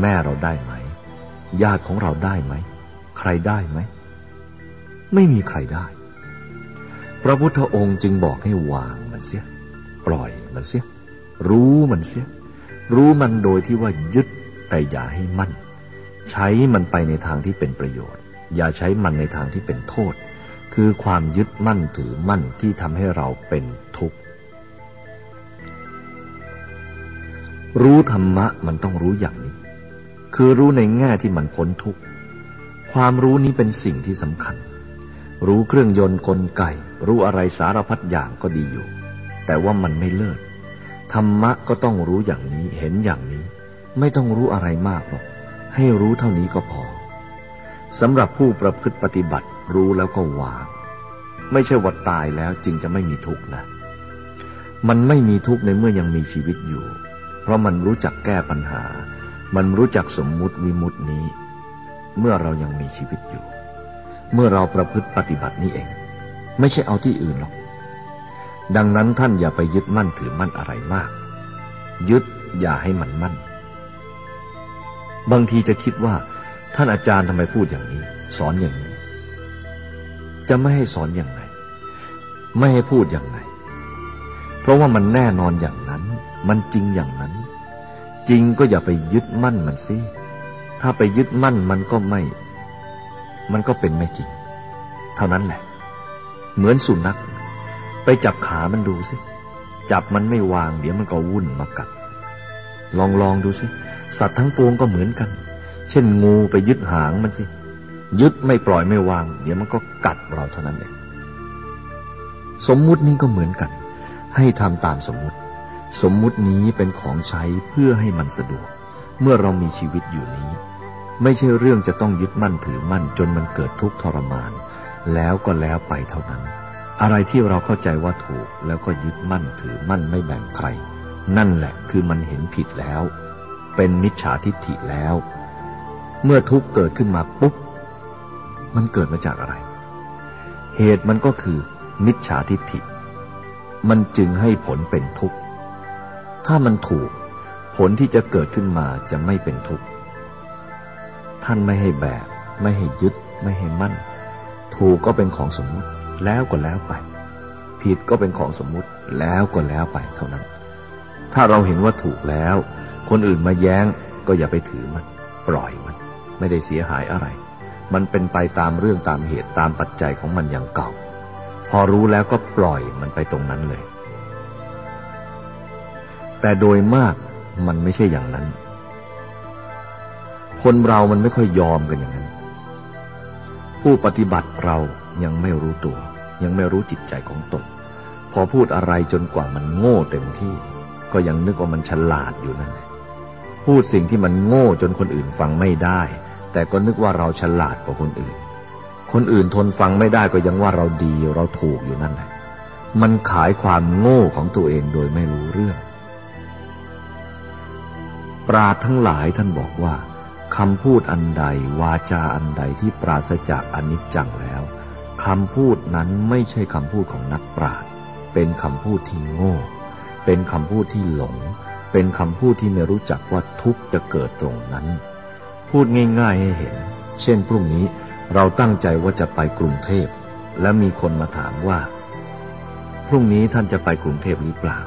แม่เราได้ไหม ญาติของเราได้ไหม ใครได้ไหม ไม่มีใครได้ พระพุทธองค์จึงบอกให้วางมันเสีย ปล่อยมันเสีย รู้มันเสีย รู้มันโดยที่ว่ายึดแต่อย่าให้มั่น ใช้มันไปในทางที่เป็นประโยชน์ อย่าใช้มันในทางที่เป็นโทษ คือความยึดมั่นถือมั่นที่ทำให้เราเป็นทุกข์ รู้ธรรมะมันต้องรู้อย่างนี้ คือรู้ในแง่ที่มันพ้นทุกข์ ความรู้นี้เป็นสิ่งที่สำคัญ รู้เครื่องยนต์กลไก รู้อะไรสารพัดอย่างก็ดีอยู่ แต่ว่ามันไม่เลิศ ธรรมะก็ต้องรู้อย่างนี้ เห็นอย่างนี้ ไม่ต้องรู้อะไรมากหรอก ให้รู้เท่านี้ก็พอสำหรับผู้ประพฤติปฏิบัติ รู้แล้วก็วาง ไม่ใช่ว่าตายแล้วจึงจะไม่มีทุกข์นะ มันไม่มีทุกข์ในเมื่อยังมีชีวิตอยู่ เพราะมันรู้จักแก้ปัญหา มันรู้จักสมมุติวิมุตินี้ เมื่อเรายังมีชีวิตอยู่ เมื่อเราประพฤติปฏิบัตินี้เอง ไม่ใช่เอาที่อื่นหรอก ดังนั้นท่านอย่าไปยึดมั่นถือมั่นอะไรมาก ยึดอย่าให้มันมั่น บางทีจะคิดว่าท่านอาจารย์ทำไมพูดอย่างนี้ สอนอย่างนี้ จะไม่ให้สอนอย่างไร ไม่ให้พูดอย่างไร เพราะว่ามันแน่นอนอย่างนั้น มันจริงอย่างนั้น จริงก็อย่าไปยึดมั่นมันสิถ้าไปยึดมั่นมันก็ไม่ มันก็เป็นไม่จริง เท่านั้นแหละ เหมือนสุนัข ไปจับขามันดูสิ จับมันไม่วาง เดี๋ยวมันก็วุ่นมากัด ลองลองดูสิ สัตว์ทั้งปวงก็เหมือนกัน เช่นงูไปยึดหางมันสิ ยึดไม่ปล่อยไม่วาง เดี๋ยวมันก็กัดเราเท่านั้นเองสมมุตินี้ก็เหมือนกัน ให้ทำตามสมมุติ สมมุตินี้เป็นของใช้เพื่อให้มันสะดวก เมื่อเรามีชีวิตอยู่นี้ ไม่ใช่เรื่องจะต้องยึดมั่นถือมั่นจนมันเกิดทุกข์ทรมาน แล้วก็แล้วไปเท่านั้น อะไรที่เราเข้าใจว่าถูกแล้วก็ยึดมั่นถือมั่นไม่แบ่งใคร นั่นแหละคือมันเห็นผิดแล้ว เป็นมิจฉาทิฏฐิแล้ว เมื่อทุกเกิดขึ้นมาปุ๊บ มันเกิดมาจากอะไร เหตุมันก็คือ มิจฉาทิฏฐิ มันจึงให้ผลเป็นทุกข์ ถ้ามันถูก ผลที่จะเกิดขึ้นมาจะไม่เป็นทุกข์ ท่านไม่ให้แบก ไม่ให้ยึด ไม่ให้มั่น ถูกก็เป็นของสมมุติแล้วก็แล้วไป ผิดก็เป็นของสมมุติแล้วก็แล้วไปเท่านั้น ถ้าเราเห็นว่าถูกแล้ว คนอื่นมาแย้งก็อย่าไปถือมัน ปล่อยมัน ไม่ได้เสียหายอะไร มันเป็นไปตามเรื่องตามเหตุตามปัจจัยของมันอย่างเก่า พอรู้แล้วก็ปล่อยมันไปตรงนั้นเลย แต่โดยมากมันไม่ใช่อย่างนั้น คนเรามันไม่ค่อยยอมกันอย่างนั้น ผู้ปฏิบัติเรายังไม่รู้ตัว ยังไม่รู้จิตใจของตน พอพูดอะไรจนกว่ามันโง่เต็มที่ ก็ยังนึกว่ามันฉลาดอยู่นั่นแหละพูดสิ่งที่มันโง่จนคนอื่นฟังไม่ได้ แต่ก็นึกว่าเราฉลาดกว่าคนอื่น คนอื่นทนฟังไม่ได้ก็ยังว่าเราดีเราถูกอยู่นั่นแหละ มันขายความโง่ของตัวเองโดยไม่รู้เรื่อง ปราดทั้งหลายท่านบอกว่าคำพูดอันใด วาจาอันใดที่ปราศจากอนิจจังแล้วคำพูดนั้นไม่ใช่คำพูดของนักปราชญ์เป็นคำพูดที่โง่ เป็นคำพูดที่หลง เป็นคำพูดที่ไม่รู้จักว่าทุกข์จะเกิดตรงนั้น พูดง่ายๆให้เห็น เช่นพรุ่งนี้เราตั้งใจว่าจะไปกรุงเทพ และมีคนมาถามว่า พรุ่งนี้ท่านจะไปกรุงเทพหรือเปล่า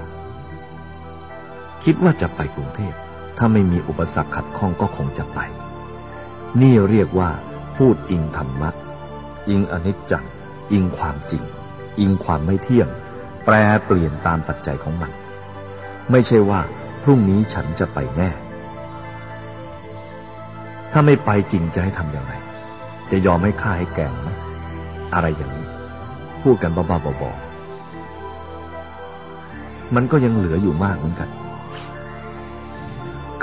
คิดว่าจะไปกรุงเทพ ถ้าไม่มีอุปสรรคขัดข้องก็คงจะไป นี่เรียกว่า พูดอิงธรรมะ อิงอนิจจัง อิงความจริง อิงความไม่เที่ยง แปรเปลี่ยนตามปัจจัยของมัน ไม่ใช่ว่า พรุ่งนี้ฉันจะไปแน่ ถ้าไม่ไปจริงจะให้ทำอย่างไร จะยอมให้ข้าให้แกงไหมอะไรอย่างนี้ พูดกันบ้าๆบอๆมันก็ยังเหลืออยู่มากเหมือนกัน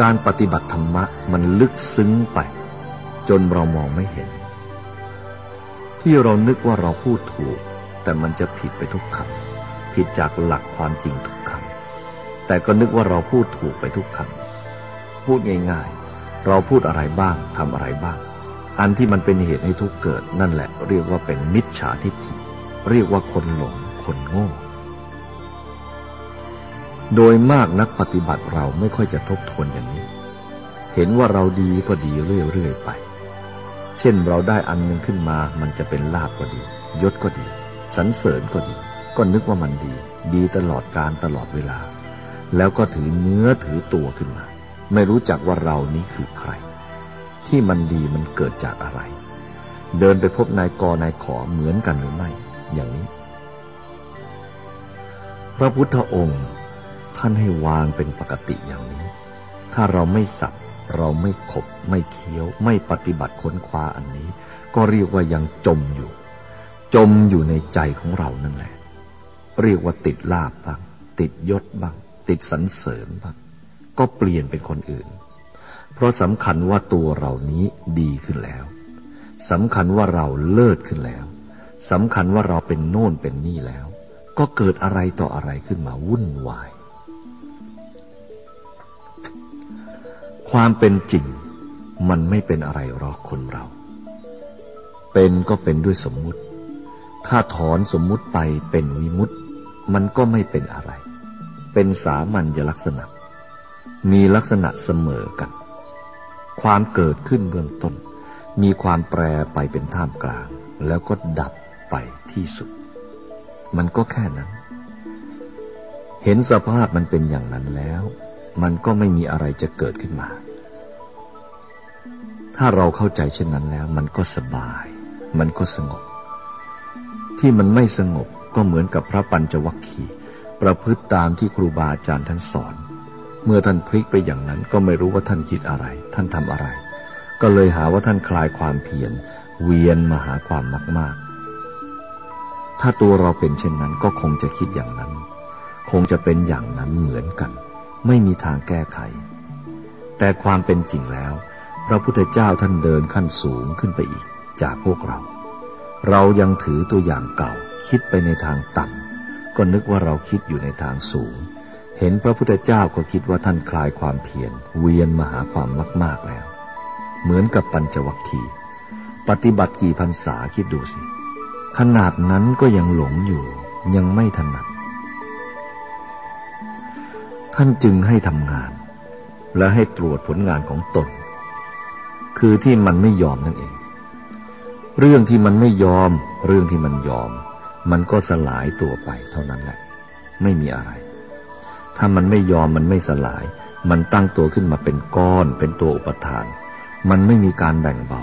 การปฏิบัติธรรมะมันลึกซึ้งไป จนเรามองไม่เห็น ที่เรานึกว่าเราพูดถูก แต่มันจะผิดไปทุกคำผิดจากหลักความจริงทุกคำแต่ก็นึกว่าเราพูดถูกไปทุกคำพูดง่ายๆ เราพูดอะไรบ้างทำอะไรบ้าง อันที่มันเป็นเหตุให้ทุกเกิด นั่นแหละเรียกว่าเป็นมิจฉาทิฏฐิ เรียกว่าคนหลงคนโง่ โดยมากนักปฏิบัติเราไม่ค่อยจะทบทวนอย่างนี้ เห็นว่าเราดีก็ดีเรื่อยๆไป เช่นเราได้อันหนึ่งขึ้นมา มันจะเป็นลาบก็ดี ยศก็ดีสรรเสริญก็ดี ก็นึกว่ามันดี ดีตลอดการตลอดเวลา แล้วก็ถือเนื้อถือตัวขึ้นมา ไม่รู้จักว่าเรานี้คือใคร ที่มันดีมันเกิดจากอะไร เดินไปพบนายกนายขอเหมือนกันหรือไม่ อย่างนี้ พระพุทธองค์ท่านให้วางเป็นปกติอย่างนี้ ถ้าเราไม่สับเราไม่ขบ ไม่เคี้ยว ไม่ปฏิบัติค้นคว้าอันนี้ ก็เรียกว่ายังจมอยู่ จมอยู่ในใจของเรานั่นแหละ เรียกว่าติดลาบบ้าง ติดยศบ้าง ติดสรรเสริญบ้าง ก็เปลี่ยนเป็นคนอื่น เพราะสำคัญว่าตัวเรานี้ดีขึ้นแล้วสำคัญว่าเราเลิศขึ้นแล้วสำคัญว่าเราเป็นโน่นเป็นนี่แล้ว ก็เกิดอะไรต่ออะไรขึ้นมาวุ่นวาย ความเป็นจริง มันไม่เป็นอะไรหรอกคนเรา เป็นก็เป็นด้วยสมมุติ ถ้าถอนสมมุติไปเป็นวิมุตติมันก็ไม่เป็นอะไร เป็นสามัญลักษณะ มีลักษณะเสมอกัน ความเกิดขึ้นเบื้องต้น มีความแปรไปเป็นท่ามกลาง แล้วก็ดับไปที่สุด มันก็แค่นั้น เห็นสภาพมันเป็นอย่างนั้นแล้ว มันก็ไม่มีอะไรจะเกิดขึ้นมา ถ้าเราเข้าใจเช่นนั้นแล้ว มันก็สบาย มันก็สงบ ที่มันไม่สงบก็เหมือนกับพระปัญจวัคคีย์ประพฤติตามที่ครูบาอาจารย์ท่านสอน เมื่อท่านพลิกไปอย่างนั้นก็ไม่รู้ว่าท่านคิดอะไร ท่านทำอะไร ก็เลยหาว่าท่านคลายความเพียรเวียนมาหาความมาก ๆ ถ้าตัวเราเป็นเช่นนั้นก็คงจะคิดอย่างนั้น คงจะเป็นอย่างนั้นเหมือนกัน ไม่มีทางแก้ไข แต่ความเป็นจริงแล้ว พระพุทธเจ้าท่านเดินขั้นสูงขึ้นไปอีก จากพวกเรา เรายังถือตัวอย่างเก่า คิดไปในทางต่ำก็นึกว่าเราคิดอยู่ในทางสูง เห็นพระพุทธเจ้าก็คิดว่าท่านคลายความเพียรเวียนมาหาความมาก ๆแล้ว เหมือนกับปัญจวัคคีย์ปฏิบัติกี่พรรษาคิดดูสิ ขนาดนั้นก็ยังหลงอยู่ ยังไม่ถนัด ท่านจึงให้ทำงาน และให้ตรวจผลงานของตน คือที่มันไม่ยอมนั่นเอง เรื่องที่มันไม่ยอม เรื่องที่มันยอม มันก็สลายตัวไปเท่านั้นแหละ ไม่มีอะไร ถ้ามันไม่ยอมมันไม่สลาย มันตั้งตัวขึ้นมาเป็นก้อน เป็นตัวอุปทาน มันไม่มีการแบ่งเบา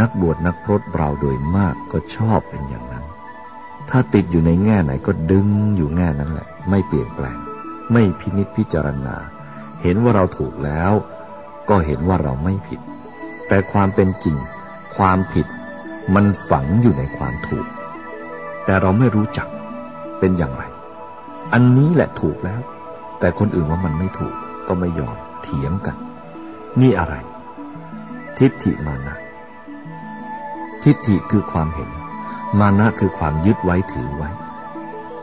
นักบวชนักพรตเราโดยมากก็ชอบเป็นอย่างนั้น ถ้าติดอยู่ในแง่ไหนก็ดึงอยู่แง่นั้นแหละ ไม่เปลี่ยนแปลง ไม่พินิจพิจารณา เห็นว่าเราถูกแล้ว ก็เห็นว่าเราไม่ผิด แต่ความเป็นจริง ความผิด มันฝังอยู่ในความถูก แต่เราไม่รู้จักเป็นอย่างไร อันนี้แหละถูกแล้ว แต่คนอื่นว่ามันไม่ถูก ก็ไม่ยอมเถียงกัน นี่อะไร ทิฏฐิมานะ ทิฏฐิคือความเห็น มานะคือความยึดไว้ถือไว้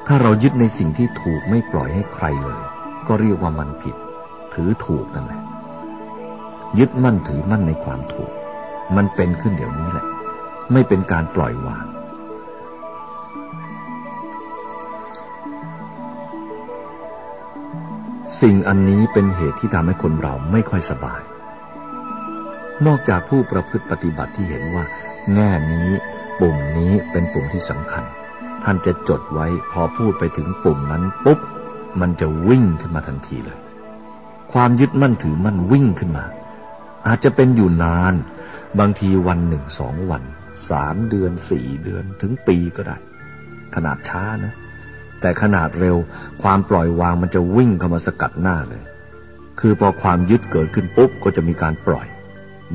ถ้าเรายึดในสิ่งที่ถูกไม่ปล่อยให้ใครเลย ก็เรียกว่ามันผิด ถือถูกนั่นแหละ ยึดมั่นถือมั่นในความถูก มันเป็นขึ้นเดี๋ยวนี้แหละ ไม่เป็นการปล่อยวาง สิ่งอันนี้เป็นเหตุที่ทำให้คนเราไม่ค่อยสบาย นอกจากผู้ประพฤติปฏิบัติที่เห็นว่า แง่นี้ปุ่มนี้เป็นปุ่มที่สำคัญ ท่านจะจดไว้พอพูดไปถึงปุ่มนั้นปุ๊บ มันจะวิ่งขึ้นมาทันทีเลย ความยึดมั่นถือมั่นวิ่งขึ้นมา อาจจะเป็นอยู่นาน บางทีวันหนึ่งสองวันสามเดือนสี่เดือนถึงปีก็ได้ ขนาดช้านะ แต่ขนาดเร็ว ความปล่อยวางมันจะวิ่งเข้ามาสกัดหน้าเลย คือพอความยึดเกิดขึ้นปุ๊บก็จะมีการปล่อย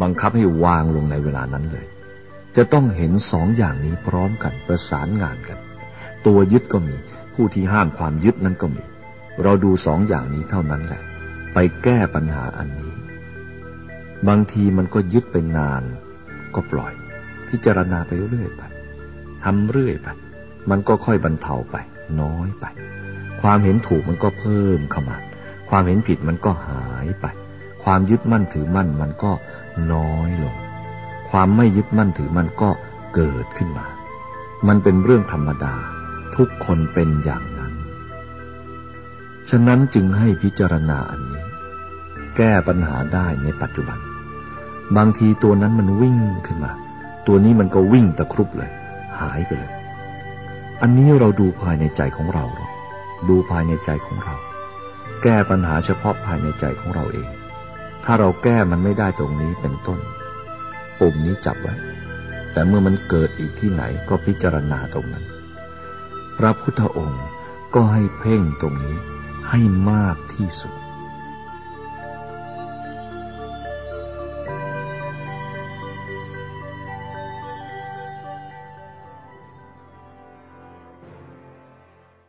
บังคับให้วางลงในเวลานั้นเลย จะต้องเห็นสองอย่างนี้พร้อมกันประสานงานกัน ตัวยึดก็มี ผู้ที่ห้ามความยึดนั้นก็มี เราดูสองอย่างนี้เท่านั้นแหละ ไปแก้ปัญหาอันนี้ บางทีมันก็ยึดไปนาน ก็ปล่อย พิจารณาไปเรื่อยไปทำเรื่อยไปมันก็ค่อยบรรเทาไป น้อยไป ความเห็นถูกมันก็เพิ่มเข้ามา ความเห็นผิดมันก็หายไป ความยึดมั่นถือมั่นมันก็น้อยลง ความไม่ยึดมั่นถือมันก็เกิดขึ้นมา มันเป็นเรื่องธรรมดา ทุกคนเป็นอย่างนั้น ฉะนั้นจึงให้พิจารณาอันนี้ แก้ปัญหาได้ในปัจจุบัน บางทีตัวนั้นมันวิ่งขึ้นมา ตัวนี้มันก็วิ่งตะครุบเลย หายไปเลย อันนี้เราดูภายในใจของเรา ดูภายในใจของเรา แก้ปัญหาเฉพาะภายในใจของเราเอง ถ้าเราแก้มันไม่ได้ตรงนี้เป็นต้นปุ่มนี้จับไว้ แต่เมื่อมันเกิดอีกที่ไหนก็พิจารณาตรงนั้น พระพุทธองค์ก็ให้เพ่งตรงนี้ให้มากที่สุด